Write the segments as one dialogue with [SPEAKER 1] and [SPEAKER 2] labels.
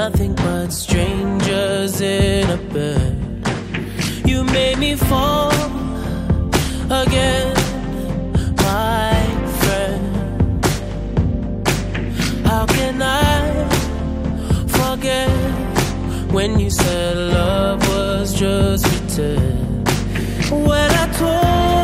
[SPEAKER 1] nothing but strangers in a bed. You made me fall again, my friend. How can I forget when you said love was just pretend? When I told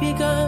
[SPEAKER 1] begun.